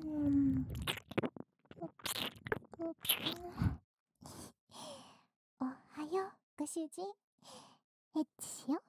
おはよう、ご主人。エッチしよ。